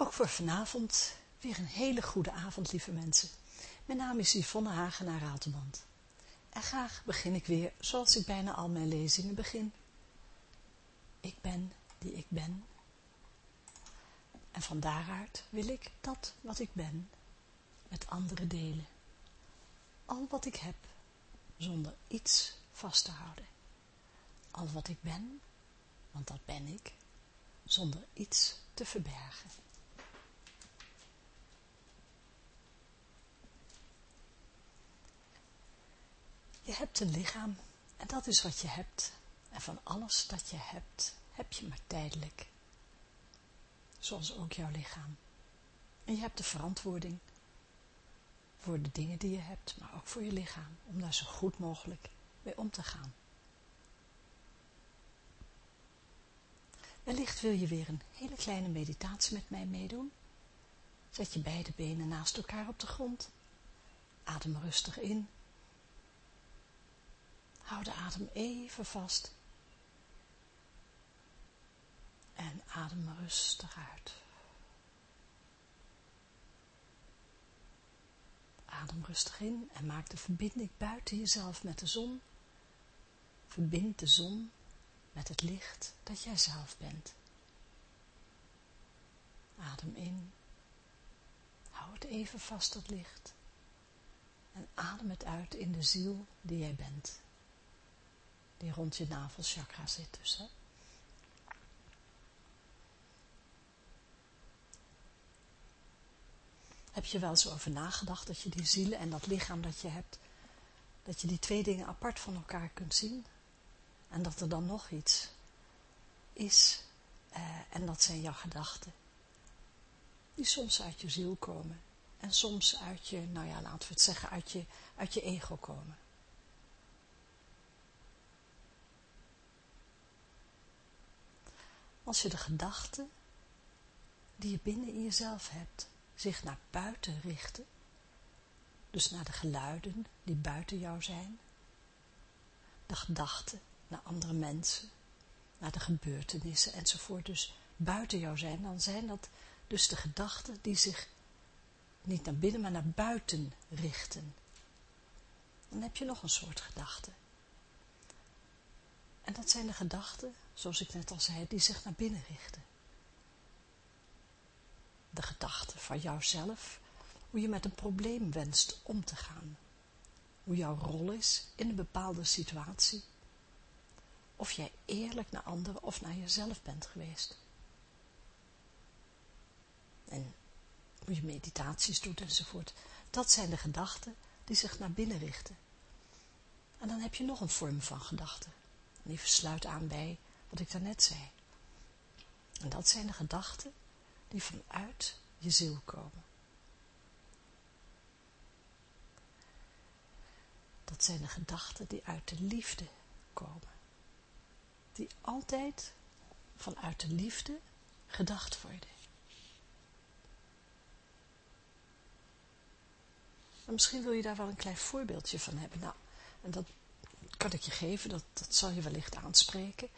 Ook voor vanavond weer een hele goede avond, lieve mensen. Mijn naam is Yvonne Hagenaar Ratelband. En graag begin ik weer, zoals ik bijna al mijn lezingen begin. Ik ben die ik ben. En van daaruit wil ik dat wat ik ben met anderen delen. Al wat ik heb, zonder iets vast te houden. Al wat ik ben, want dat ben ik, zonder iets te verbergen. Je hebt een lichaam en dat is wat je hebt. En van alles dat je hebt, heb je maar tijdelijk. Zoals ook jouw lichaam. En je hebt de verantwoording voor de dingen die je hebt, maar ook voor je lichaam, om daar zo goed mogelijk mee om te gaan. Wellicht wil je weer een hele kleine meditatie met mij meedoen. Zet je beide benen naast elkaar op de grond. Adem rustig in Hou de adem even vast. En adem rustig uit. Adem rustig in en maak de verbinding buiten jezelf met de zon. Verbind de zon met het licht dat jij zelf bent. Adem in. Hou het even vast, dat licht. En adem het uit in de ziel die jij bent die rond je navelchakra zit dus. Hè? Heb je wel eens over nagedacht dat je die zielen en dat lichaam dat je hebt, dat je die twee dingen apart van elkaar kunt zien? En dat er dan nog iets is, eh, en dat zijn jouw gedachten, die soms uit je ziel komen en soms uit je, nou ja, laten we het zeggen, uit je, uit je ego komen. Als je de gedachten die je binnen in jezelf hebt, zich naar buiten richten, dus naar de geluiden die buiten jou zijn, de gedachten naar andere mensen, naar de gebeurtenissen enzovoort, dus buiten jou zijn, dan zijn dat dus de gedachten die zich niet naar binnen, maar naar buiten richten. Dan heb je nog een soort gedachten. En dat zijn de gedachten zoals ik net al zei, die zich naar binnen richten. De gedachte van jouzelf, hoe je met een probleem wenst om te gaan. Hoe jouw rol is in een bepaalde situatie. Of jij eerlijk naar anderen of naar jezelf bent geweest. En hoe je meditaties doet enzovoort. Dat zijn de gedachten die zich naar binnen richten. En dan heb je nog een vorm van gedachten. En die versluit aan bij wat ik daarnet zei. En dat zijn de gedachten die vanuit je ziel komen. Dat zijn de gedachten die uit de liefde komen. Die altijd vanuit de liefde gedacht worden. En misschien wil je daar wel een klein voorbeeldje van hebben. Nou, en dat kan ik je geven, dat, dat zal je wellicht aanspreken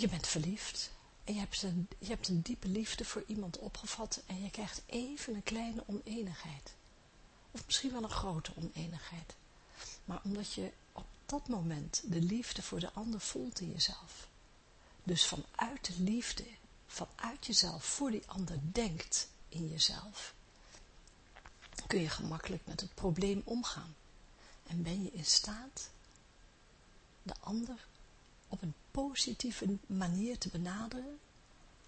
je bent verliefd en je hebt, een, je hebt een diepe liefde voor iemand opgevat en je krijgt even een kleine oneenigheid. Of misschien wel een grote oneenigheid. Maar omdat je op dat moment de liefde voor de ander voelt in jezelf. Dus vanuit de liefde, vanuit jezelf voor die ander denkt in jezelf. Kun je gemakkelijk met het probleem omgaan. En ben je in staat de ander op een positieve manier te benaderen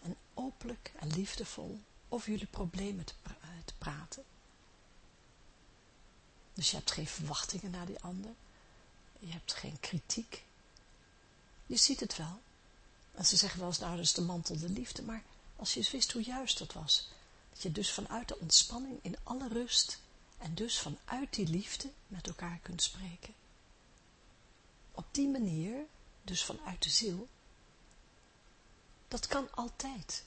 en openlijk en liefdevol over jullie problemen te, eh, te praten. Dus je hebt geen verwachtingen naar die ander. Je hebt geen kritiek. Je ziet het wel. En ze zeggen wel eens, nou, is de mantel de liefde. Maar als je eens wist hoe juist dat was. Dat je dus vanuit de ontspanning in alle rust en dus vanuit die liefde met elkaar kunt spreken. Op die manier dus vanuit de ziel, dat kan altijd.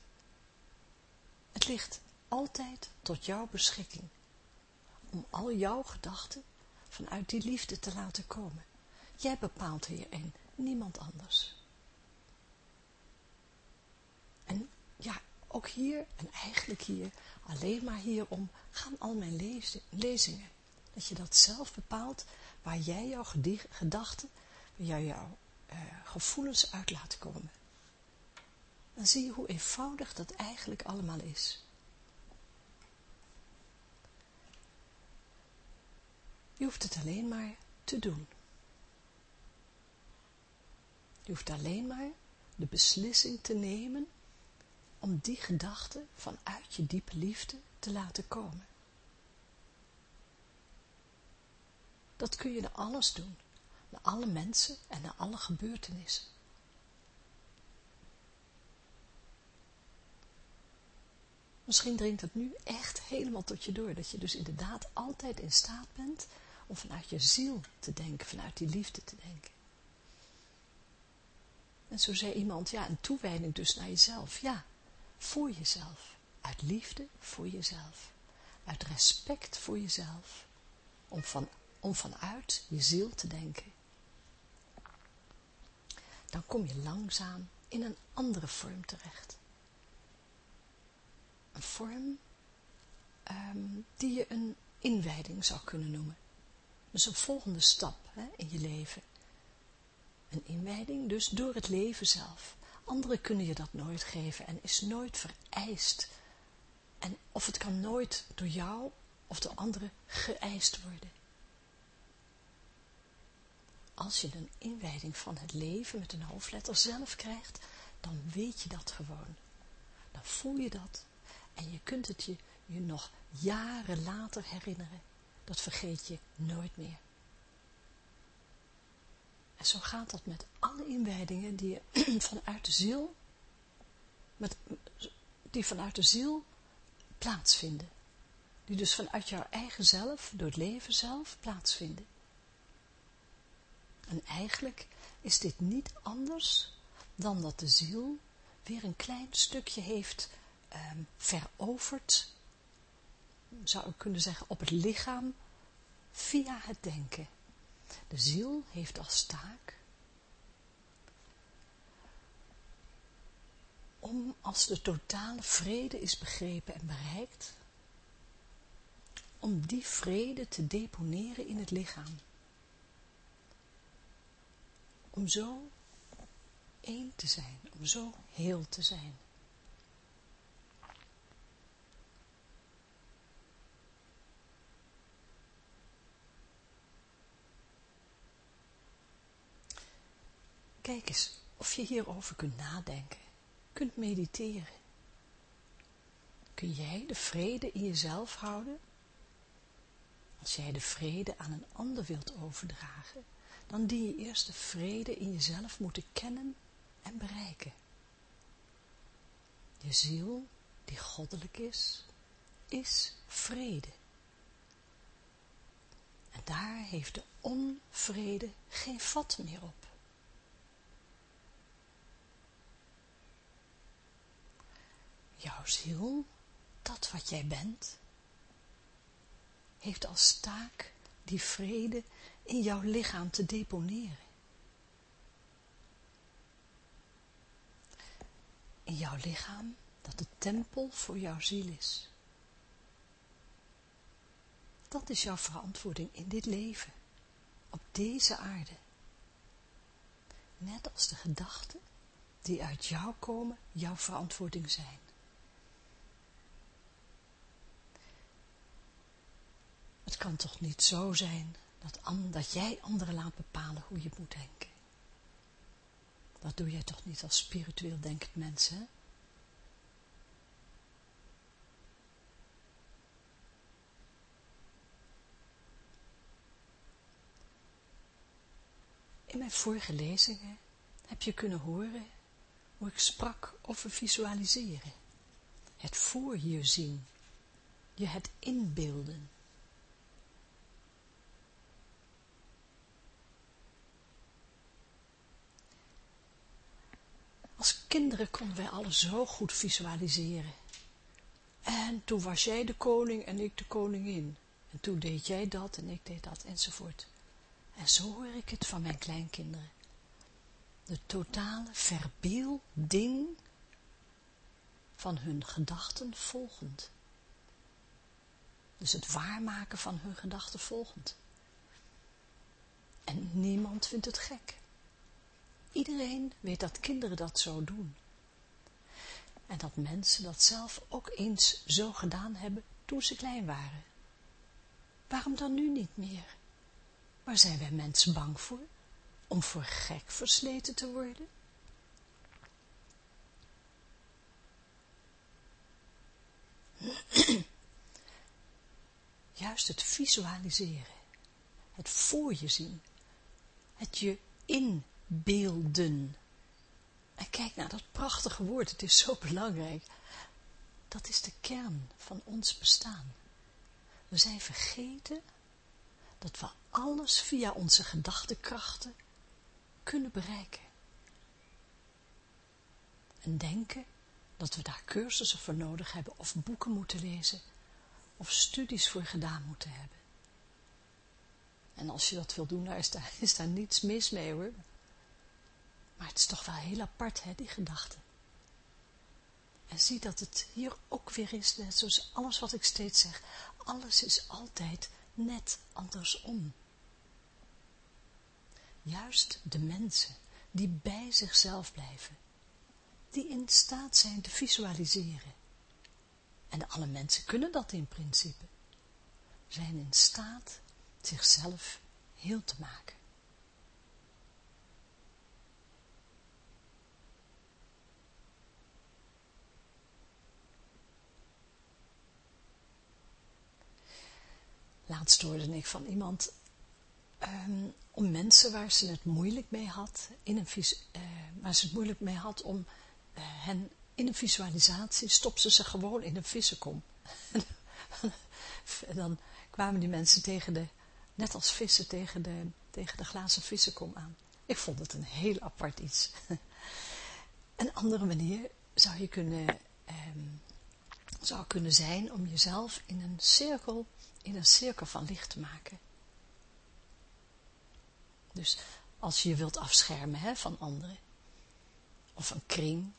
Het ligt altijd tot jouw beschikking, om al jouw gedachten vanuit die liefde te laten komen. Jij bepaalt hierin, niemand anders. En ja, ook hier, en eigenlijk hier, alleen maar hier om, gaan al mijn lezingen. Dat je dat zelf bepaalt, waar jij jouw gedachten, waar jij jouw uh, gevoelens uit laat komen. Dan zie je hoe eenvoudig dat eigenlijk allemaal is. Je hoeft het alleen maar te doen. Je hoeft alleen maar de beslissing te nemen om die gedachte vanuit je diepe liefde te laten komen. Dat kun je naar alles doen, naar alle mensen en naar alle gebeurtenissen. Misschien dringt het nu echt helemaal tot je door, dat je dus inderdaad altijd in staat bent om vanuit je ziel te denken, vanuit die liefde te denken. En zo zei iemand, ja, een toewijding dus naar jezelf. Ja, voor jezelf. Uit liefde voor jezelf. Uit respect voor jezelf. Om, van, om vanuit je ziel te denken. Dan kom je langzaam in een andere vorm terecht. Een vorm um, die je een inwijding zou kunnen noemen. Dus een volgende stap hè, in je leven. Een inwijding dus door het leven zelf. Anderen kunnen je dat nooit geven en is nooit vereist. En of het kan nooit door jou of door anderen geëist worden. Als je een inwijding van het leven met een hoofdletter zelf krijgt, dan weet je dat gewoon. Dan voel je dat en je kunt het je, nog jaren later herinneren. Dat vergeet je nooit meer. En zo gaat dat met alle inwijdingen die je vanuit de ziel, met, die vanuit de ziel plaatsvinden. Die dus vanuit jouw eigen zelf, door het leven zelf, plaatsvinden. En eigenlijk is dit niet anders dan dat de ziel weer een klein stukje heeft um, veroverd, zou ik kunnen zeggen, op het lichaam via het denken. De ziel heeft als taak om als de totale vrede is begrepen en bereikt, om die vrede te deponeren in het lichaam. Om zo één te zijn, om zo heel te zijn. Kijk eens of je hierover kunt nadenken, kunt mediteren. Kun jij de vrede in jezelf houden? Als jij de vrede aan een ander wilt overdragen, dan dien je eerst de vrede in jezelf moeten kennen en bereiken. Je ziel, die goddelijk is, is vrede. En daar heeft de onvrede geen vat meer op. jouw ziel, dat wat jij bent, heeft als taak die vrede in jouw lichaam te deponeren. In jouw lichaam dat de tempel voor jouw ziel is. Dat is jouw verantwoording in dit leven, op deze aarde. Net als de gedachten die uit jou komen, jouw verantwoording zijn. Het kan toch niet zo zijn dat, dat jij anderen laat bepalen hoe je moet denken. Dat doe jij toch niet als spiritueel denkend mens, hè? In mijn vorige lezingen heb je kunnen horen hoe ik sprak over visualiseren. Het voor je zien, je het inbeelden. Als kinderen konden wij alles zo goed visualiseren. En toen was jij de koning en ik de koningin. En toen deed jij dat en ik deed dat enzovoort. En zo hoor ik het van mijn kleinkinderen. De totale verbeelding van hun gedachten volgend. Dus het waarmaken van hun gedachten volgend. En niemand vindt het gek. Iedereen weet dat kinderen dat zo doen. En dat mensen dat zelf ook eens zo gedaan hebben toen ze klein waren. Waarom dan nu niet meer? Waar zijn wij mensen bang voor? Om voor gek versleten te worden? Juist het visualiseren, het voor je zien, het je inbeelden. En kijk naar dat prachtige woord, het is zo belangrijk. Dat is de kern van ons bestaan. We zijn vergeten dat we alles via onze gedachtekrachten kunnen bereiken. En denken dat we daar cursussen voor nodig hebben of boeken moeten lezen of studies voor gedaan moeten hebben. En als je dat wil doen, daar is, daar, is daar niets mis mee hoor. Maar het is toch wel heel apart, hè, die gedachte. En zie dat het hier ook weer is, net zoals alles wat ik steeds zeg. Alles is altijd net andersom. Juist de mensen die bij zichzelf blijven, die in staat zijn te visualiseren. En alle mensen kunnen dat in principe. Zijn in staat zichzelf heel te maken. Laatst hoorde ik van iemand ehm, om mensen waar ze het moeilijk mee had, in een uh, waar ze het moeilijk mee had om uh, hen in een visualisatie, stopte ze gewoon in een vissenkom. en dan kwamen die mensen tegen de, net als vissen tegen de, tegen de glazen vissenkom aan. Ik vond het een heel apart iets. een andere manier zou je kunnen, um, zou kunnen zijn om jezelf in een cirkel in een cirkel van licht te maken. Dus als je je wilt afschermen hè, van anderen, of een kring,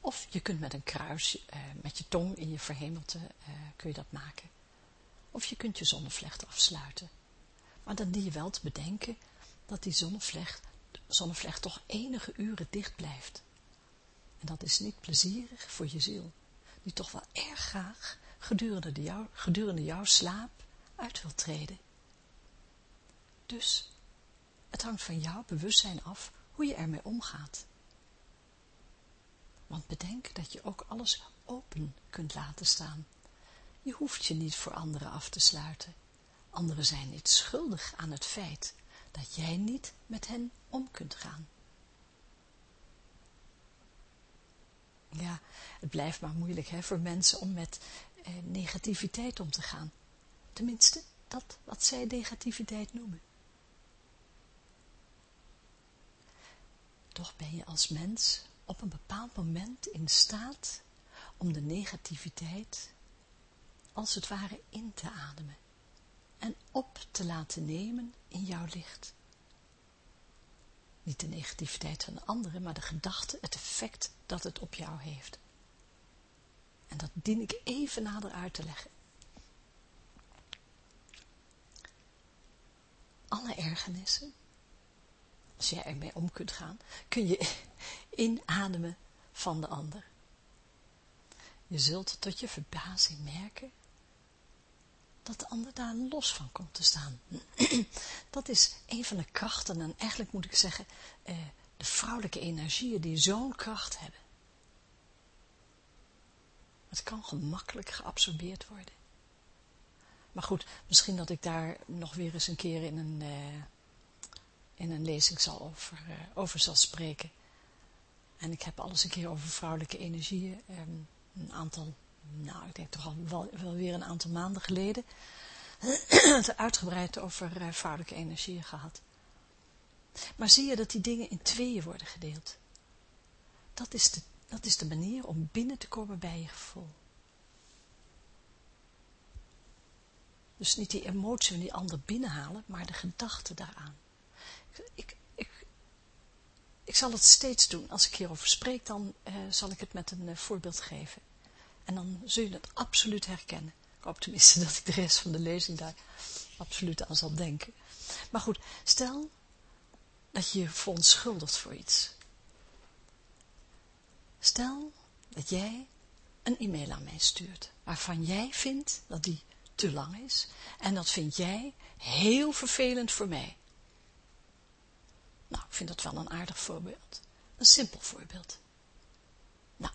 of je kunt met een kruis, eh, met je tong in je verhemelte, eh, kun je dat maken. Of je kunt je zonnevlecht afsluiten. Maar dan die je wel te bedenken dat die zonnevlecht, zonnevlecht toch enige uren dicht blijft. En dat is niet plezierig voor je ziel, die toch wel erg graag gedurende, de jou, gedurende jouw slaap uit wil treden. Dus het hangt van jouw bewustzijn af hoe je ermee omgaat. Want bedenk dat je ook alles open kunt laten staan. Je hoeft je niet voor anderen af te sluiten. Anderen zijn niet schuldig aan het feit dat jij niet met hen om kunt gaan. Ja, het blijft maar moeilijk hè, voor mensen om met negativiteit om te gaan. Tenminste, dat wat zij negativiteit noemen. Toch ben je als mens op een bepaald moment in staat om de negativiteit als het ware in te ademen en op te laten nemen in jouw licht. Niet de negativiteit van anderen, maar de gedachte, het effect dat het op jou heeft. En dat dien ik even nader uit te leggen. Alle ergernissen, als jij ermee om kunt gaan, kun je inademen van de ander. Je zult tot je verbazing merken dat de ander daar los van komt te staan. Dat is een van de krachten, en eigenlijk moet ik zeggen, eh, de vrouwelijke energieën die zo'n kracht hebben. Het kan gemakkelijk geabsorbeerd worden. Maar goed, misschien dat ik daar nog weer eens een keer in een, uh, in een lezing zal over, uh, over zal spreken. En ik heb alles een keer over vrouwelijke energieën. Um, een aantal, nou ik denk toch al wel, wel weer een aantal maanden geleden. uitgebreid over uh, vrouwelijke energieën gehad. Maar zie je dat die dingen in tweeën worden gedeeld. Dat is de dat is de manier om binnen te komen bij je gevoel. Dus niet die emotie van die ander binnenhalen, maar de gedachte daaraan. Ik, ik, ik, zal het steeds doen. Als ik hierover spreek, dan uh, zal ik het met een uh, voorbeeld geven. En dan zul je het absoluut herkennen. Ik hoop tenminste dat ik de rest van de lezing daar absoluut aan zal denken. Maar goed, stel dat je je verontschuldigt voor iets. Stel dat jij een e-mail aan mij stuurt, waarvan jij vindt dat die te lang is, en dat vind jij heel vervelend voor mij. Nou, ik vind dat wel een aardig voorbeeld. Een simpel voorbeeld. Nou,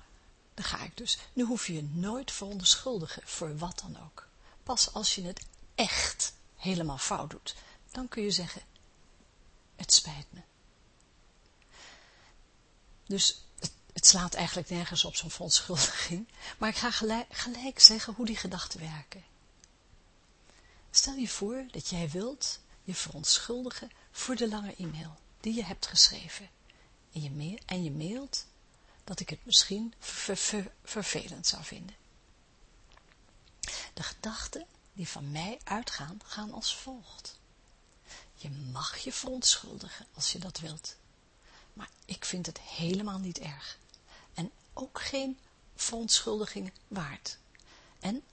dan ga ik dus. Nu hoef je je nooit verontschuldigen voor wat dan ook. Pas als je het echt helemaal fout doet, dan kun je zeggen, het spijt me. Dus het, slaat eigenlijk nergens op zo'n verontschuldiging, maar ik ga gelijk, zeggen hoe die gedachten werken. Stel je voor dat jij wilt je verontschuldigen voor de lange e-mail die je hebt geschreven. En je, en je mailt dat ik het misschien vervelend zou vinden. De gedachten die van mij uitgaan, gaan als volgt. Je mag je verontschuldigen als je dat wilt. Maar ik vind het helemaal niet erg. Ook geen verontschuldiging waard. En,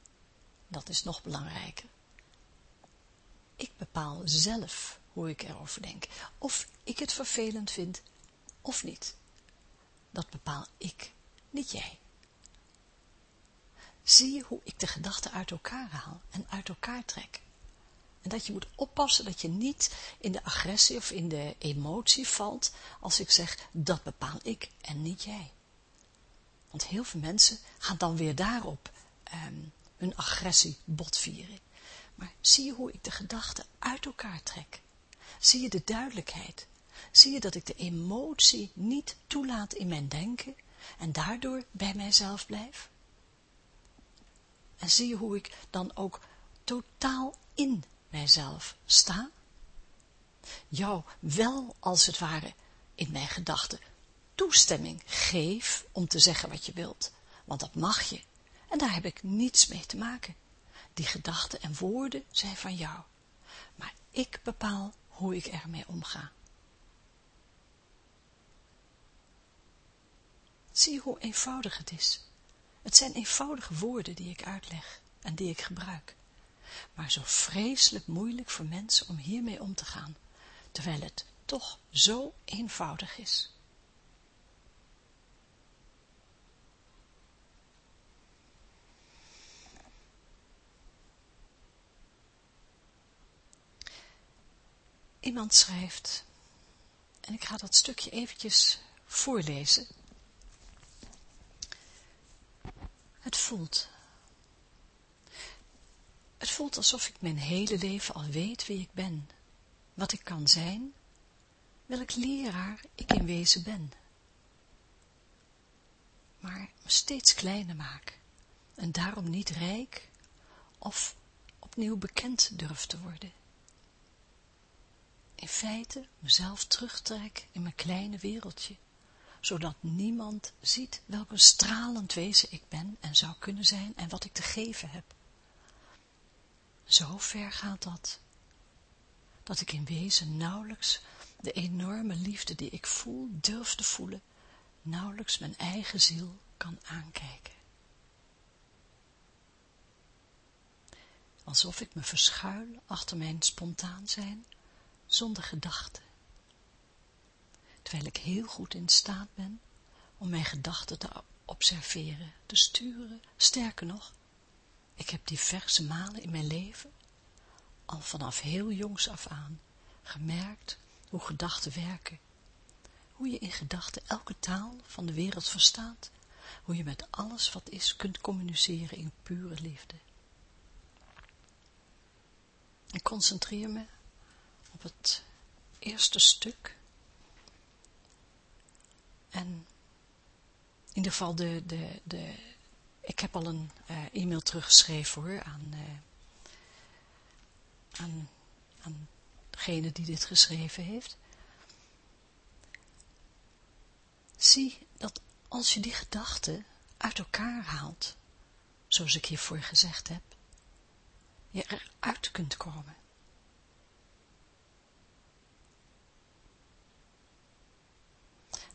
dat is nog belangrijker, ik bepaal zelf hoe ik erover denk. Of ik het vervelend vind, of niet. Dat bepaal ik, niet jij. Zie je hoe ik de gedachten uit elkaar haal en uit elkaar trek. En dat je moet oppassen dat je niet in de agressie of in de emotie valt als ik zeg, dat bepaal ik en niet jij. Want heel veel mensen gaan dan weer daarop ehm, hun agressie botvieren. Maar zie je hoe ik de gedachten uit elkaar trek? Zie je de duidelijkheid? Zie je dat ik de emotie niet toelaat in mijn denken en daardoor bij mijzelf blijf? En zie je hoe ik dan ook totaal in mijzelf sta? Jou wel als het ware in mijn gedachten toestemming geef om te zeggen wat je wilt, want dat mag je. En daar heb ik niets mee te maken. Die gedachten en woorden zijn van jou. Maar ik bepaal hoe ik ermee omga. Zie hoe eenvoudig het is. Het zijn eenvoudige woorden die ik uitleg en die ik gebruik. Maar zo vreselijk moeilijk voor mensen om hiermee om te gaan, terwijl het toch zo eenvoudig is. Iemand schrijft, en ik ga dat stukje eventjes voorlezen. Het voelt. Het voelt alsof ik mijn hele leven al weet wie ik ben, wat ik kan zijn, welk leraar ik in wezen ben. Maar me steeds kleiner maak en daarom niet rijk of opnieuw bekend durf te worden in feite mezelf terugtrek in mijn kleine wereldje, zodat niemand ziet welk een stralend wezen ik ben en zou kunnen zijn en wat ik te geven heb. Zo ver gaat dat, dat ik in wezen nauwelijks de enorme liefde die ik voel, durf te voelen, nauwelijks mijn eigen ziel kan aankijken. Alsof ik me verschuil achter mijn spontaan zijn, zonder gedachten. Terwijl ik heel goed in staat ben om mijn gedachten te observeren, te sturen. Sterker nog, ik heb diverse malen in mijn leven, al vanaf heel jongs af aan, gemerkt hoe gedachten werken. Hoe je in gedachten elke taal van de wereld verstaat. Hoe je met alles wat is kunt communiceren in pure liefde. Ik concentreer me het eerste stuk. En in ieder geval de, de, de ik heb al een uh, e-mail teruggeschreven hoor, aan, uh, aan, aan degene die dit geschreven heeft. Zie dat als je die gedachten uit elkaar haalt, zoals ik hiervoor gezegd heb, je eruit kunt komen.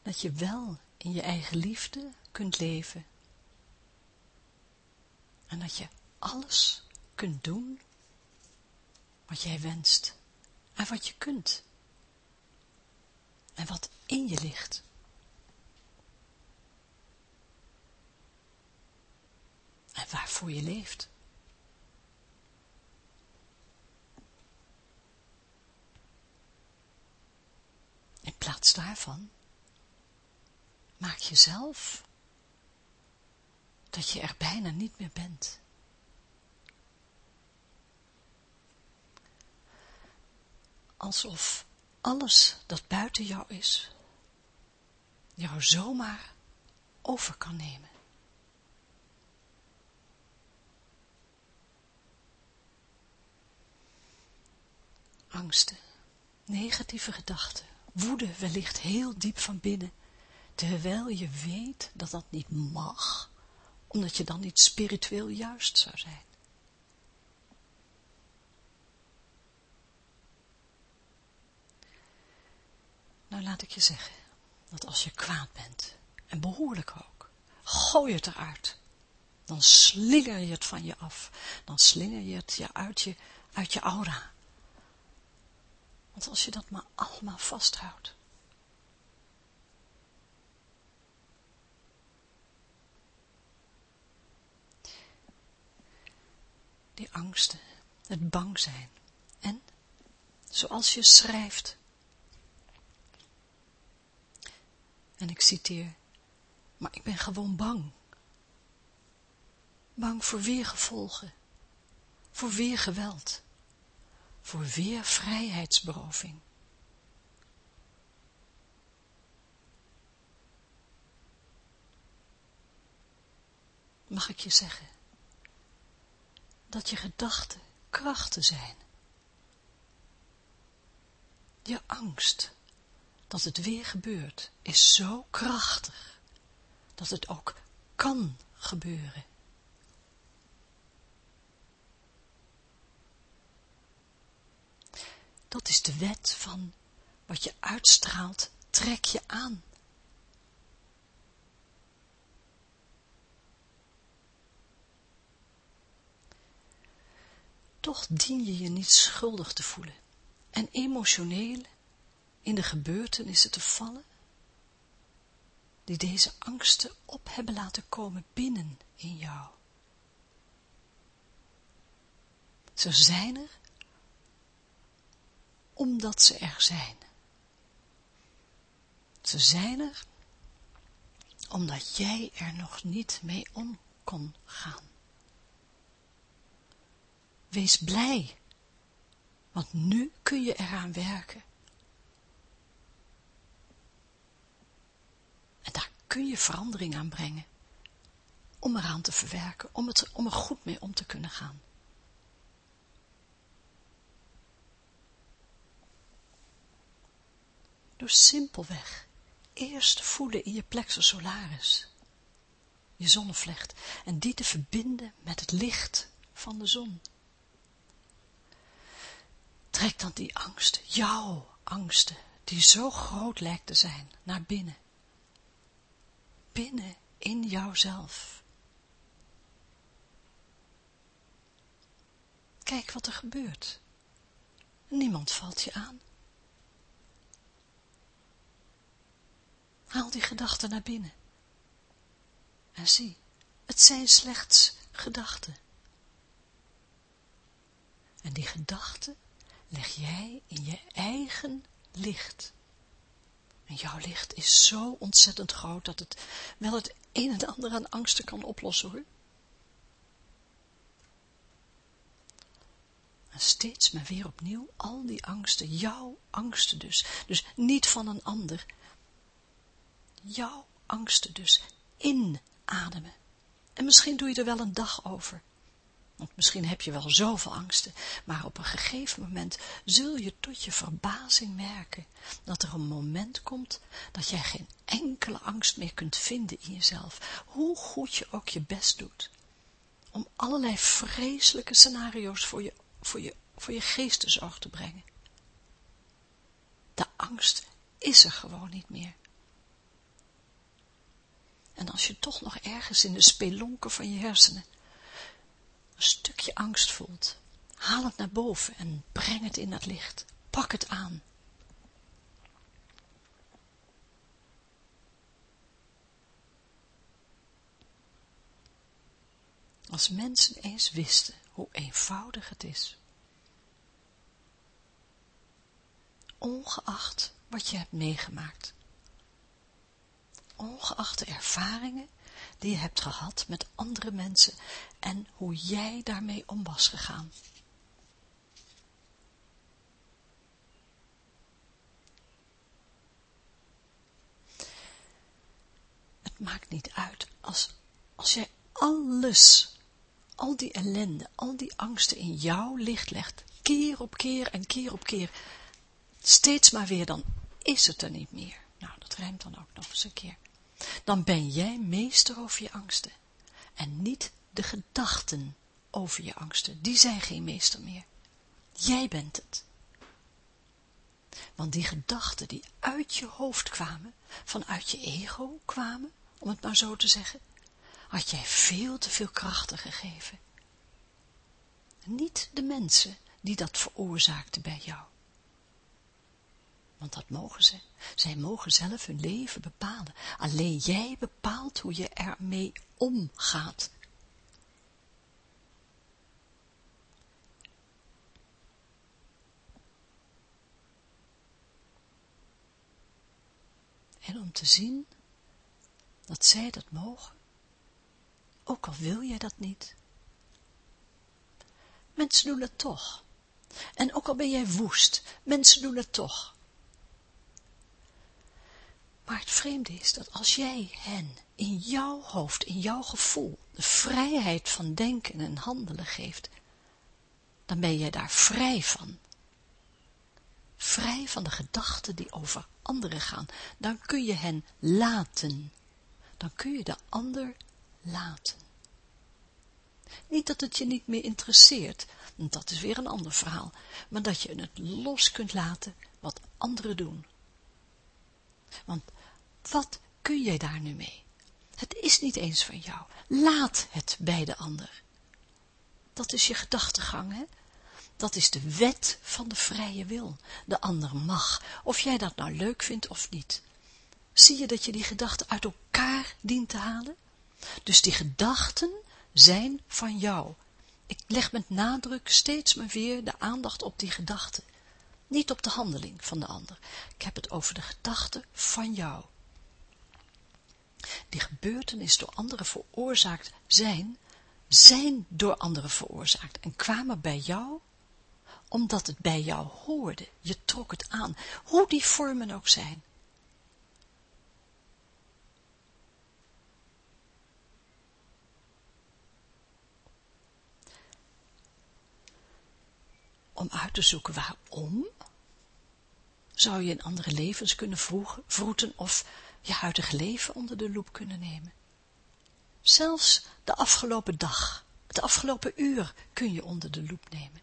Dat je wel in je eigen liefde kunt leven. En dat je alles kunt doen wat jij wenst en wat je kunt. En wat in je ligt. En waarvoor je leeft. In plaats daarvan maak jezelf dat je er bijna niet meer bent. Alsof alles dat buiten jou is, jou zomaar over kan nemen. Angsten, negatieve gedachten, woede wellicht heel diep van binnen, terwijl je weet dat dat niet mag, omdat je dan niet spiritueel juist zou zijn. Nou laat ik je zeggen, dat als je kwaad bent, en behoorlijk ook, gooi het eruit. Dan slinger je het van je af. Dan slinger je het je uit je, uit je aura. Want als je dat maar allemaal vasthoudt. Die angsten, het bang zijn. En, zoals je schrijft, En ik citeer, maar ik ben gewoon bang. Bang voor weer gevolgen, voor weer geweld, voor weer vrijheidsberoving. Mag ik je zeggen, dat je gedachten krachten zijn. Je angst dat het weer gebeurt, is zo krachtig, dat het ook kan gebeuren. Dat is de wet van wat je uitstraalt, trek je aan. Toch dien je je niet schuldig te voelen en emotioneel in de gebeurtenissen te vallen, die deze angsten op hebben laten komen binnen in jou. Ze zijn er, omdat ze er zijn. Ze zijn er, omdat jij er nog niet mee om kon gaan. Wees blij, want nu kun je eraan werken. kun je verandering aanbrengen. Om eraan te verwerken, om, het, om er goed mee om te kunnen gaan. Door simpelweg eerst voelen in je plexus solaris, je zonnevlecht, en die te verbinden met het licht van de zon. Trek dan die angsten, jouw angsten, die zo groot lijkt te zijn, naar binnen binnen in jouzelf. Kijk wat er gebeurt. Niemand valt je aan. Haal die gedachten naar binnen. En zie, het zijn slechts gedachten. En die gedachten leg jij in je eigen licht. En jouw licht is zo ontzettend groot dat het wel het een en ander aan angsten kan oplossen hoor. En steeds maar weer opnieuw al die angsten, jouw angsten dus, dus niet van een ander, jouw angsten dus, inademen. En misschien doe je er wel een dag over. Want misschien heb je wel zoveel angsten, maar op een gegeven moment zul je tot je verbazing merken dat er een moment komt dat jij geen enkele angst meer kunt vinden in jezelf, hoe goed je ook je best doet, om allerlei vreselijke scenario's voor je, voor je, voor je geestenzorg te brengen. De angst is er gewoon niet meer. En als je toch nog ergens in de spelonken van je hersenen een stukje angst voelt, haal het naar boven en breng het in het licht. Pak het aan. Als mensen eens wisten hoe eenvoudig het is. Ongeacht wat je hebt meegemaakt. Ongeacht de ervaringen die je hebt gehad met andere mensen en hoe jij daarmee om was gegaan. Het maakt niet uit als, als jij alles al die ellende, al die angsten in jouw licht legt, keer op keer en keer op keer, steeds maar weer, dan is het er niet meer. Nou, dat rijmt dan ook nog eens een keer. Dan ben jij meester over je angsten. En niet de gedachten over je angsten, die zijn geen meester meer. Jij bent het. Want die gedachten die uit je hoofd kwamen, vanuit je ego kwamen, om het maar zo te zeggen, had jij veel te veel krachten gegeven. Niet de mensen die dat veroorzaakten bij jou. Want dat mogen ze. Zij mogen zelf hun leven bepalen. Alleen jij bepaalt hoe je ermee omgaat. En om te zien dat zij dat mogen, ook al wil jij dat niet. Mensen doen het toch. En ook al ben jij woest, mensen doen het toch. Maar het vreemde is dat als jij hen in jouw hoofd, in jouw gevoel, de vrijheid van denken en handelen geeft, dan ben jij daar vrij van. Vrij van de gedachten die over anderen gaan. Dan kun je hen laten. Dan kun je de ander laten. Niet dat het je niet meer interesseert, dat is weer een ander verhaal, maar dat je het los kunt laten wat anderen doen. Want wat kun jij daar nu mee? Het is niet eens van jou. Laat het bij de ander. Dat is je gedachtegang, hè? Dat is de wet van de vrije wil. De ander mag, of jij dat nou leuk vindt of niet. Zie je dat je die gedachten uit elkaar dient te halen? Dus die gedachten zijn van jou. Ik leg met nadruk steeds maar weer de aandacht op die gedachten. Niet op de handeling van de ander. Ik heb het over de gedachten van jou. Die gebeurtenis door anderen veroorzaakt zijn, zijn door anderen veroorzaakt en kwamen bij jou, omdat het bij jou hoorde. Je trok het aan, hoe die vormen ook zijn. om uit te zoeken waarom, zou je in andere levens kunnen vroeten of je huidige leven onder de loep kunnen nemen. Zelfs de afgelopen dag, het afgelopen uur kun je onder de loep nemen.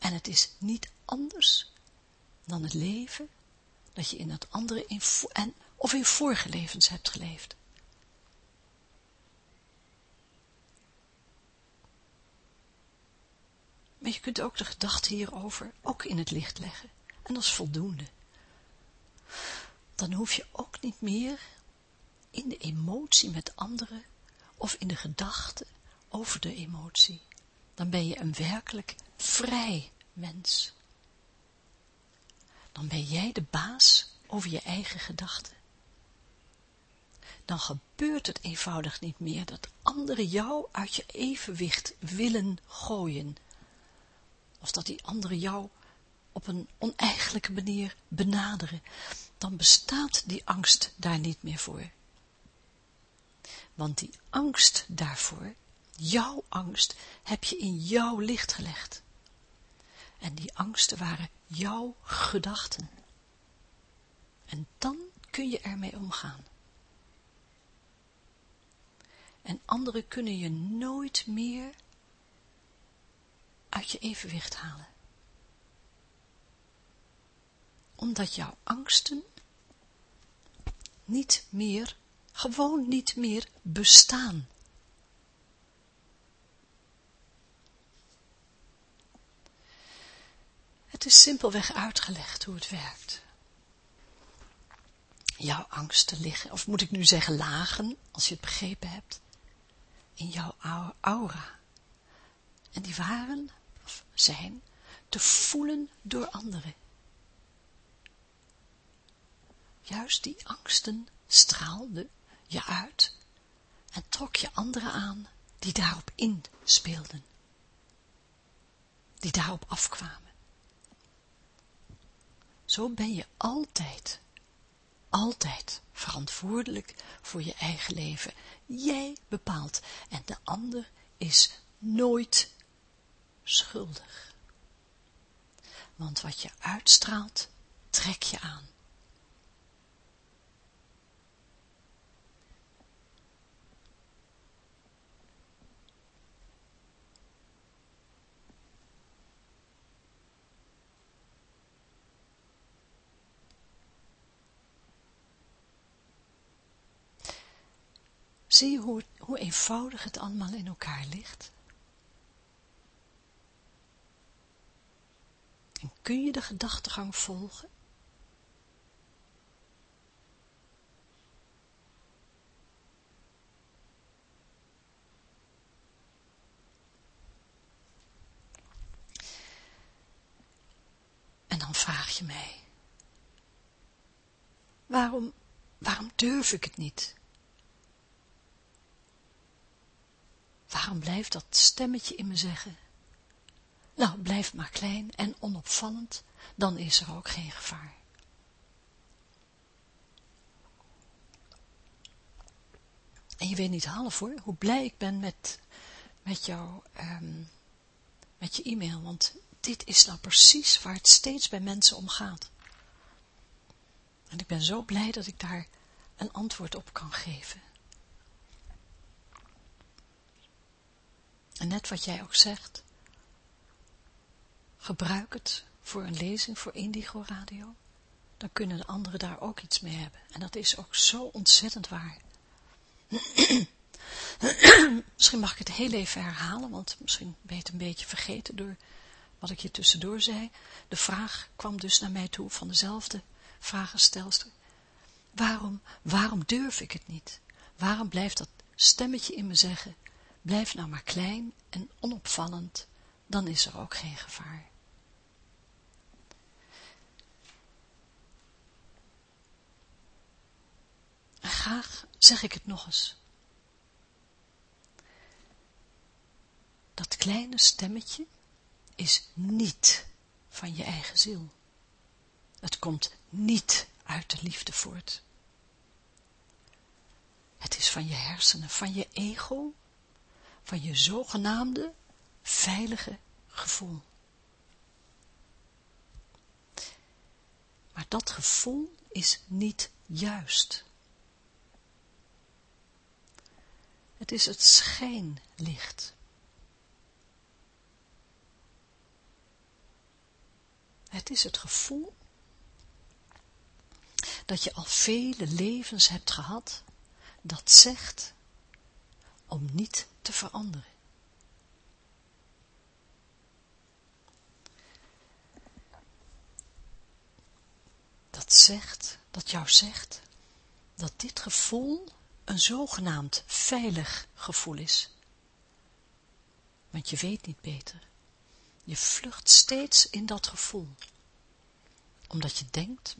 En het is niet anders dan het leven dat je in het andere in, en, of in vorige levens hebt geleefd. Maar je kunt ook de gedachte hierover ook in het licht leggen. En dat is voldoende. Dan hoef je ook niet meer in de emotie met anderen of in de gedachte over de emotie. Dan ben je een werkelijk vrij mens. Dan ben jij de baas over je eigen gedachten. Dan gebeurt het eenvoudig niet meer dat anderen jou uit je evenwicht willen gooien of dat die anderen jou op een oneigenlijke manier benaderen, dan bestaat die angst daar niet meer voor. Want die angst daarvoor, jouw angst, heb je in jouw licht gelegd. En die angsten waren jouw gedachten. En dan kun je ermee omgaan. En anderen kunnen je nooit meer uit je evenwicht halen. Omdat jouw angsten niet meer, gewoon niet meer bestaan. Het is simpelweg uitgelegd hoe het werkt. Jouw angsten liggen, of moet ik nu zeggen lagen, als je het begrepen hebt, in jouw aura. En die waren, of zijn, te voelen door anderen. Juist die angsten straalden je uit en trok je anderen aan die daarop inspeelden, die daarop afkwamen. Zo ben je altijd, altijd verantwoordelijk voor je eigen leven. Jij bepaalt en de ander is nooit schuldig. Want wat je uitstraalt, trek je aan. Zie hoe, hoe eenvoudig het allemaal in elkaar ligt? En kun je de gedachtegang volgen? En dan vraag je mij, waarom, waarom durf ik het niet? Waarom blijft dat stemmetje in me zeggen? Nou, blijf maar klein en onopvallend, dan is er ook geen gevaar. En je weet niet half hoor, hoe blij ik ben met, met, jou, um, met je e-mail, want dit is nou precies waar het steeds bij mensen om gaat. En ik ben zo blij dat ik daar een antwoord op kan geven. En net wat jij ook zegt, gebruik het voor een lezing voor Indigo Radio, dan kunnen de anderen daar ook iets mee hebben. En dat is ook zo ontzettend waar. misschien mag ik het heel even herhalen, want misschien ben je het een beetje vergeten door wat ik je tussendoor zei. De vraag kwam dus naar mij toe van dezelfde vragenstelster. Waarom, waarom durf ik het niet? Waarom blijft dat stemmetje in me zeggen, Blijf nou maar klein en onopvallend, dan is er ook geen gevaar. Graag zeg ik het nog eens. Dat kleine stemmetje is niet van je eigen ziel. Het komt niet uit de liefde voort. Het is van je hersenen, van je ego van je zogenaamde veilige gevoel. Maar dat gevoel is niet juist. Het is het schijnlicht. Het is het gevoel dat je al vele levens hebt gehad, dat zegt om niet te veranderen. Dat zegt, dat jou zegt, dat dit gevoel een zogenaamd veilig gevoel is. Want je weet niet beter. Je vlucht steeds in dat gevoel. Omdat je denkt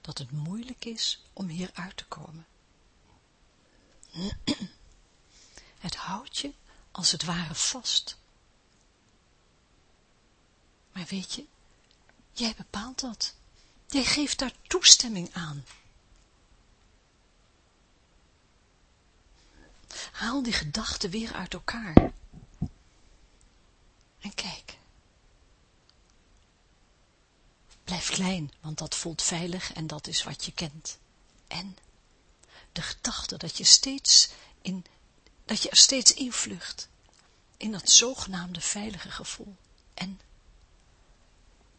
dat het moeilijk is om hier uit te komen. Het houdt je als het ware vast. Maar weet je, jij bepaalt dat. Jij geeft daar toestemming aan. Haal die gedachten weer uit elkaar. En kijk. Blijf klein, want dat voelt veilig en dat is wat je kent. En de gedachte dat je steeds in, dat je er steeds invlucht, in dat zogenaamde veilige gevoel. En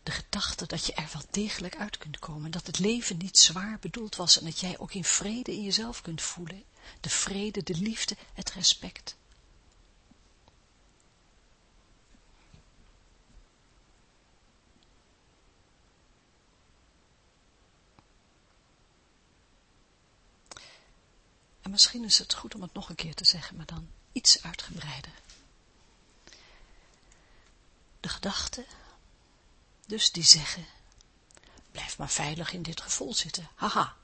de gedachte dat je er wel degelijk uit kunt komen, dat het leven niet zwaar bedoeld was en dat jij ook in vrede in jezelf kunt voelen. De vrede, de liefde, het respect. En misschien is het goed om het nog een keer te zeggen, maar dan iets uitgebreider. De gedachten, dus die zeggen, blijf maar veilig in dit gevoel zitten, haha,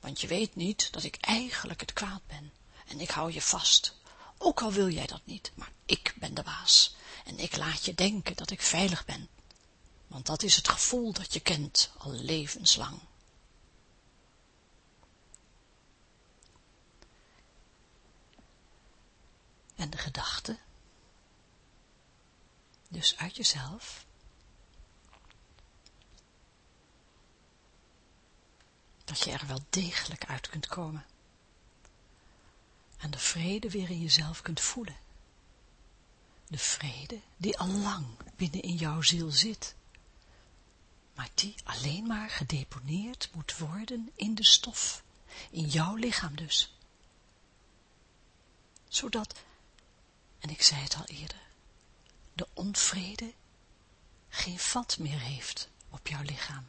want je weet niet dat ik eigenlijk het kwaad ben, en ik hou je vast, ook al wil jij dat niet, maar ik ben de baas, en ik laat je denken dat ik veilig ben, want dat is het gevoel dat je kent al levenslang. En de gedachte, dus uit jezelf, dat je er wel degelijk uit kunt komen. En de vrede weer in jezelf kunt voelen. De vrede die al lang binnen in jouw ziel zit, maar die alleen maar gedeponeerd moet worden in de stof, in jouw lichaam dus. Zodat, en ik zei het al eerder, de onvrede geen vat meer heeft op jouw lichaam.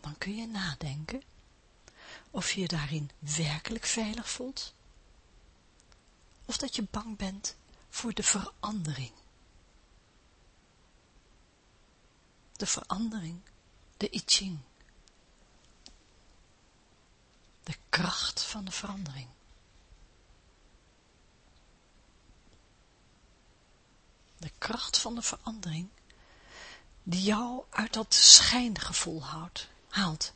dan kun je nadenken of je je daarin werkelijk veilig voelt, of dat je bang bent voor de verandering. De verandering, de I Ching. De kracht van de verandering. De kracht van de verandering die jou uit dat schijngevoel houdt haalt.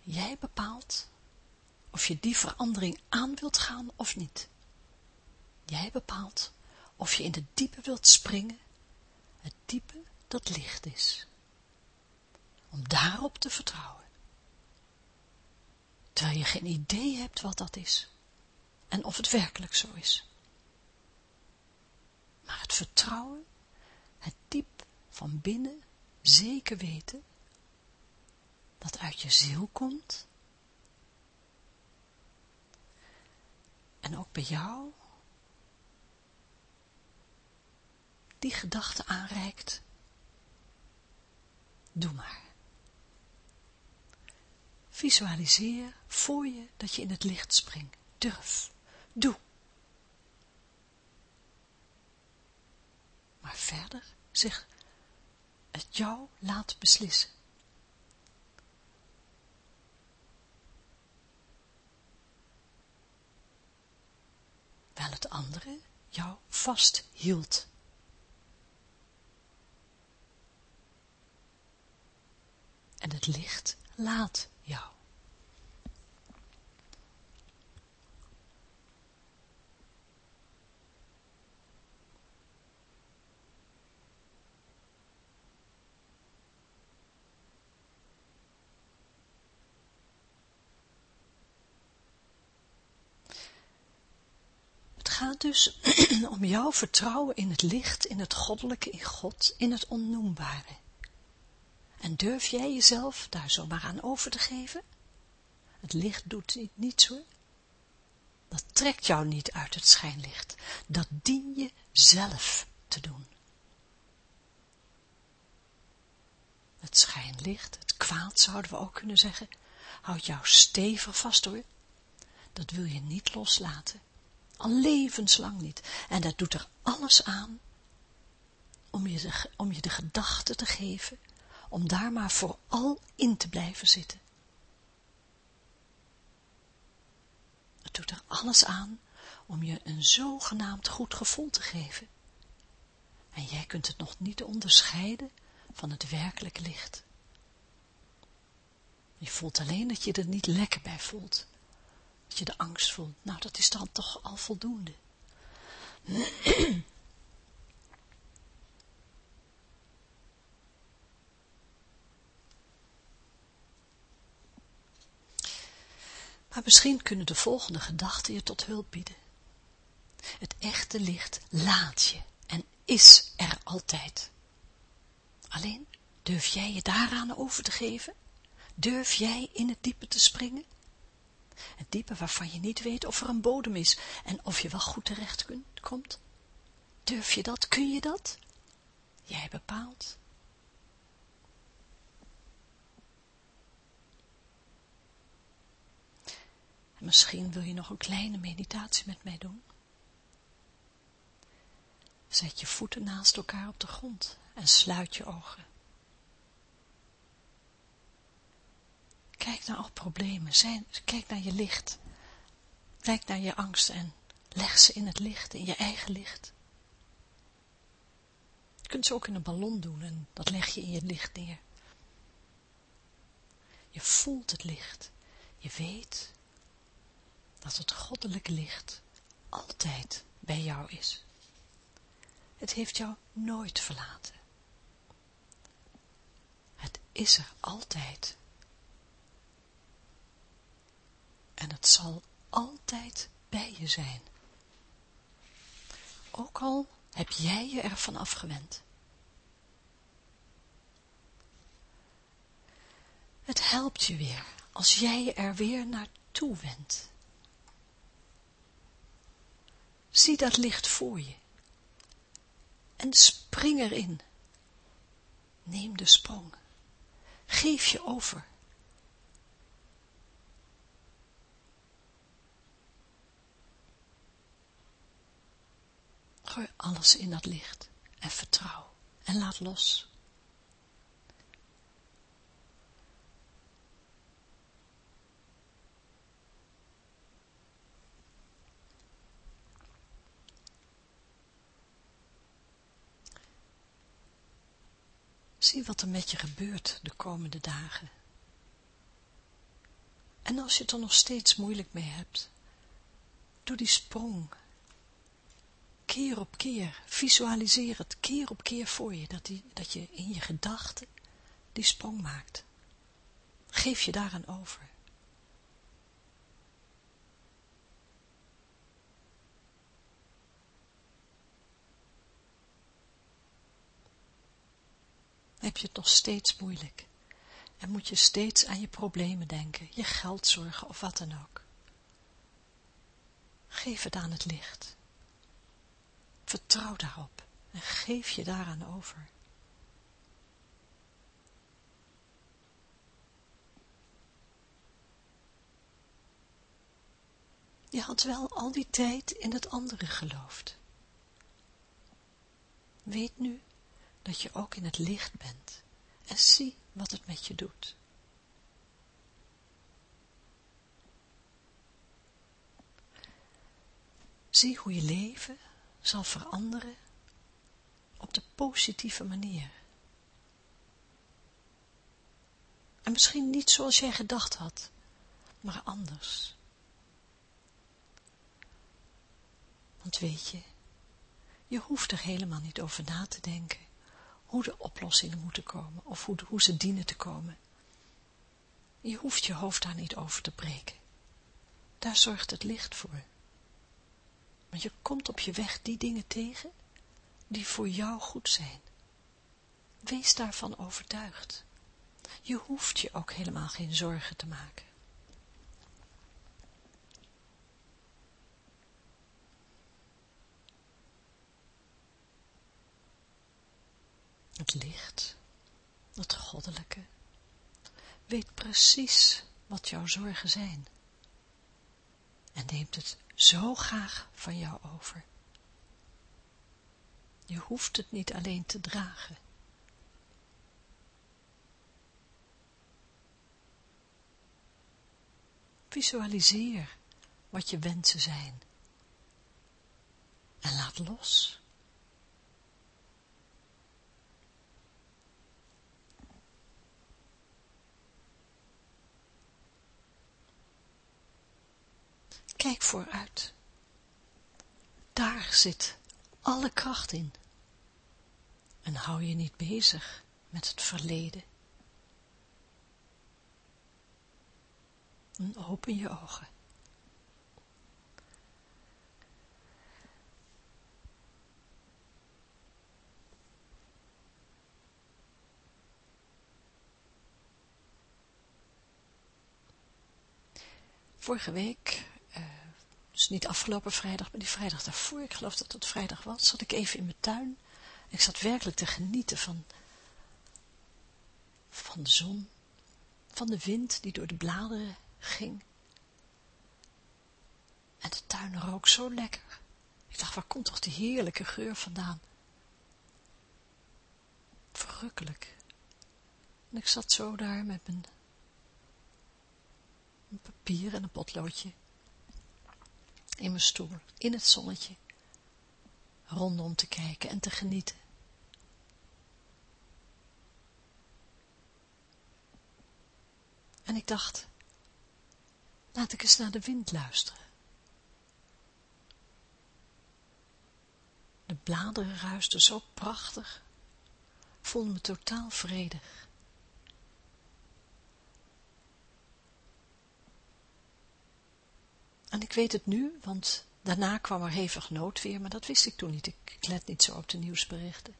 Jij bepaalt of je die verandering aan wilt gaan of niet. Jij bepaalt of je in de diepe wilt springen, het diepe dat licht is. Om daarop te vertrouwen. Terwijl je geen idee hebt wat dat is. En of het werkelijk zo is. Maar het vertrouwen, het diep van binnen zeker weten, dat uit je ziel komt. En ook bij jou die gedachte aanreikt. Doe maar. Visualiseer voor je dat je in het licht springt. Durf. Doe. Maar verder zich het jou laat beslissen. wel het andere jou vasthield. En het licht laat jou. gaat dus om jouw vertrouwen in het licht, in het goddelijke, in God, in het onnoembare. En durf jij jezelf daar zomaar aan over te geven? Het licht doet niets hoor. Dat trekt jou niet uit het schijnlicht. Dat dien je zelf te doen. Het schijnlicht, het kwaad zouden we ook kunnen zeggen, houdt jou stevig vast hoor. Dat wil je niet loslaten al levenslang niet. En dat doet er alles aan om je de, om je de gedachte te geven, om daar maar vooral in te blijven zitten. Het doet er alles aan om je een zogenaamd goed gevoel te geven. En jij kunt het nog niet onderscheiden van het werkelijke licht. Je voelt alleen dat je er niet lekker bij voelt dat je de angst voelt. Nou, dat is dan toch al voldoende. Maar misschien kunnen de volgende gedachten je tot hulp bieden. Het echte licht laat je en is er altijd. Alleen, durf jij je daaraan over te geven? Durf jij in het diepe te springen? Het diepe waarvan je niet weet of er een bodem is en of je wel goed terecht kunt, komt. Durf je dat? Kun je dat? Jij bepaalt. Misschien wil je nog een kleine meditatie met mij doen. Zet je voeten naast elkaar op de grond en sluit je ogen. Kijk naar alle problemen, zijn, kijk naar je licht. Kijk naar je angst en leg ze in het licht, in je eigen licht. Je kunt ze ook in een ballon doen en dat leg je in je licht neer. Je voelt het licht. Je weet dat het goddelijke licht altijd bij jou is. Het heeft jou nooit verlaten. Het is er altijd. En het zal altijd bij je zijn. Ook al heb jij je ervan afgewend. Het helpt je weer als jij je er weer naartoe wendt. Zie dat licht voor je. En spring erin. Neem de sprong. Geef je over. Gooi alles in dat licht en vertrouw en laat los. Zie wat er met je gebeurt de komende dagen. En als je het er nog steeds moeilijk mee hebt, doe die sprong. Keer op keer, visualiseer het keer op keer voor je, dat, die, dat je in je gedachten die sprong maakt. Geef je daaraan over. Heb je nog steeds moeilijk. En moet je steeds aan je problemen denken, je geldzorgen of wat dan ook. Geef het aan het licht. Vertrouw daarop en geef je daaraan over. Je had wel al die tijd in het andere geloofd. Weet nu dat je ook in het licht bent en zie wat het met je doet. Zie hoe je leven zal veranderen op de positieve manier. En misschien niet zoals jij gedacht had, maar anders. Want weet je, je hoeft er helemaal niet over na te denken hoe de oplossingen moeten komen, of hoe, hoe ze dienen te komen. Je hoeft je hoofd daar niet over te breken. Daar zorgt het licht voor. Want je komt op je weg die dingen tegen, die voor jou goed zijn. Wees daarvan overtuigd. Je hoeft je ook helemaal geen zorgen te maken. Het licht, het goddelijke, weet precies wat jouw zorgen zijn en neemt het zo graag van jou over. Je hoeft het niet alleen te dragen. Visualiseer wat je wensen zijn en laat los. Kijk vooruit. Daar zit alle kracht in. En hou je niet bezig met het verleden. En open je ogen. vorige week, dus niet afgelopen vrijdag, maar die vrijdag daarvoor, ik geloof dat het vrijdag was, zat ik even in mijn tuin. Ik zat werkelijk te genieten van, van de zon, van de wind die door de bladeren ging. En de tuin rook zo lekker. Ik dacht, waar komt toch die heerlijke geur vandaan? Verrukkelijk. En ik zat zo daar met mijn een papier en een potloodje in mijn stoel, in het zonnetje, rondom te kijken en te genieten. En ik dacht, laat ik eens naar de wind luisteren. De bladeren ruisten zo prachtig, voelde me totaal vredig. En ik weet het nu, want daarna kwam er hevig noodweer, maar dat wist ik toen niet. Ik, let niet zo op de nieuwsberichten.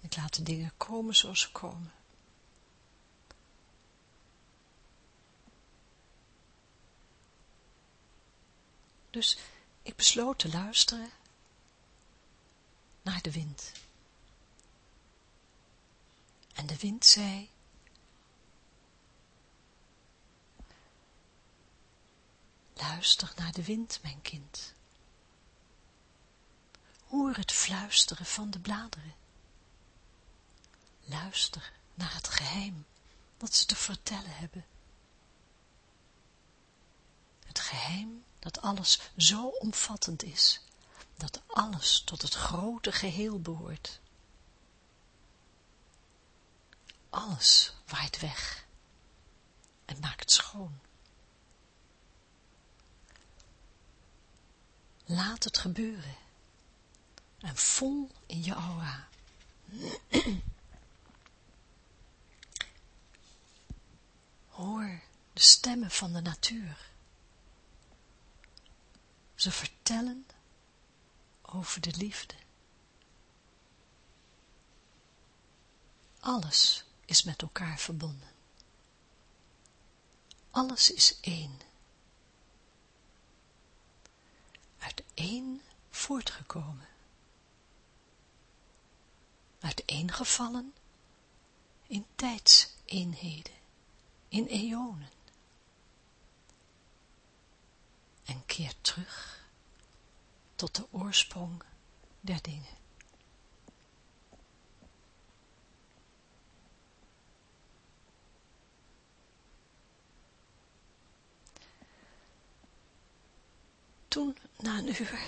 Ik laat de dingen komen zoals ze komen. Dus ik besloot te luisteren naar de wind. En de wind zei, luister naar de wind, mijn kind. Hoor het fluisteren van de bladeren. Luister naar het geheim dat ze te vertellen hebben. Het geheim dat alles zo omvattend is, dat alles tot het grote geheel behoort. Alles waait weg en maakt schoon. Laat het gebeuren en voel in je aura. Hoor de stemmen van de natuur. Ze vertellen over de liefde. Alles is met elkaar verbonden. Alles is één. Uit één voortgekomen. Uit één gevallen in tijdseenheden, in eonen. En keert terug tot de oorsprong der dingen. Toen, na een uur,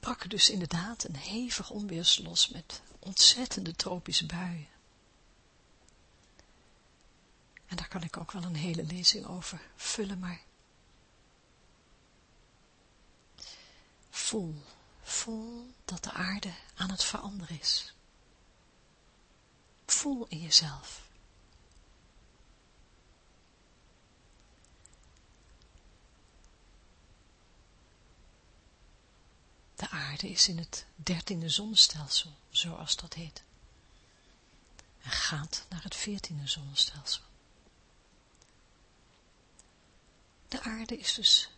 brak er dus inderdaad een hevig onweers los met ontzettende tropische buien. En daar kan ik ook wel een hele lezing over vullen, maar voel, voel dat de aarde aan het veranderen is. Voel in jezelf. De aarde is in het dertiende zonnestelsel, zoals dat heet. En gaat naar het veertiende zonnestelsel. De aarde is dus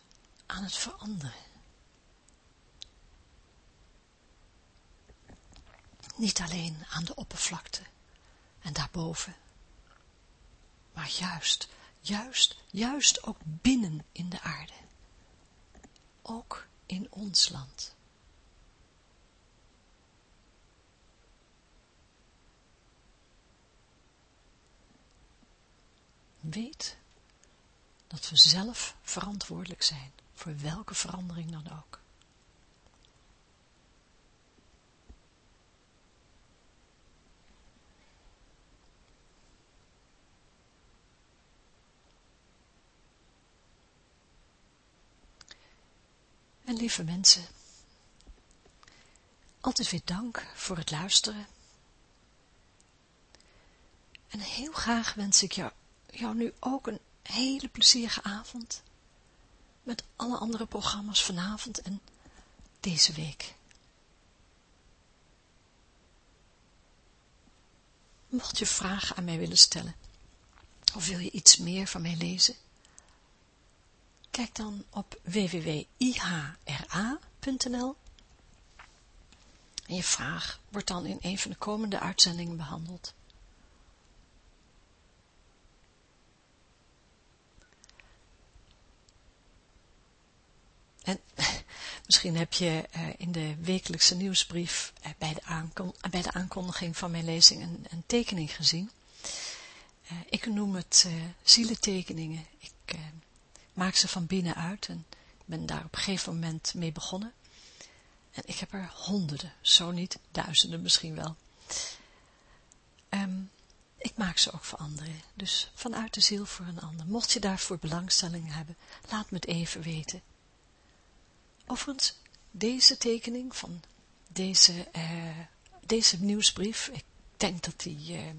aan het veranderen. Niet alleen aan de oppervlakte en daarboven, maar juist, juist, juist ook binnen in de aarde. Ook in ons land. Weet dat we zelf verantwoordelijk zijn voor welke verandering dan ook. En lieve mensen, altijd weer dank voor het luisteren. En heel graag wens ik jou, jou nu ook een hele plezierige avond met alle andere programma's vanavond en deze week. Mocht je vragen aan mij willen stellen, of wil je iets meer van mij lezen, Kijk dan op www.ihra.nl en je vraag wordt dan in een van de komende uitzendingen behandeld. En misschien heb je uh, in de wekelijkse nieuwsbrief uh, bij, de aankondiging van mijn lezing een, tekening gezien. Uh, ik noem het zielentekeningen. Ik maak ze van binnenuit en ben daar op een gegeven moment mee begonnen. En ik heb er honderden, zo niet duizenden misschien wel. Um, ik maak ze ook voor anderen, dus vanuit de ziel voor een ander. Mocht je daarvoor belangstelling hebben, laat me het even weten. Overigens, deze tekening van deze, uh, deze nieuwsbrief, ik denk dat die, uh,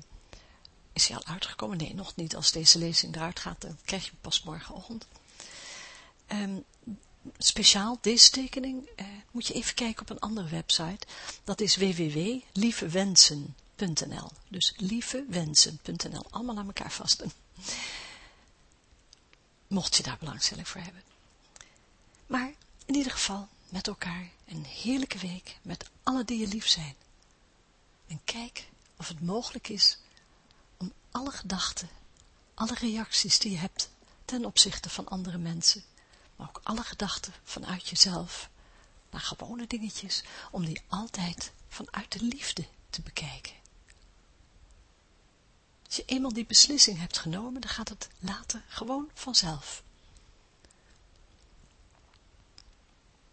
is die al uitgekomen? Nee, nog niet. Als deze lezing eruit gaat, dan krijg je hem pas morgenochtend. Um, speciaal deze tekening uh, moet je even kijken op een andere website. Dat is www.lievewensen.nl Dus lievewensen.nl Allemaal aan elkaar vasten. Mocht je daar belangstelling voor hebben. Maar in ieder geval met elkaar een heerlijke week met alle die je lief zijn. En kijk of het mogelijk is om alle gedachten, alle reacties die je hebt ten opzichte van andere mensen maar ook alle gedachten vanuit jezelf, naar gewone dingetjes, om die altijd vanuit de liefde te bekijken. Als je eenmaal die beslissing hebt genomen, dan gaat het later gewoon vanzelf.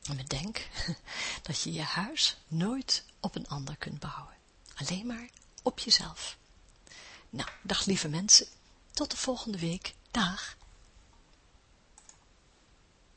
En bedenk dat je je huis nooit op een ander kunt bouwen. Alleen maar op jezelf. Nou, dag lieve mensen. Tot de volgende week. Dag.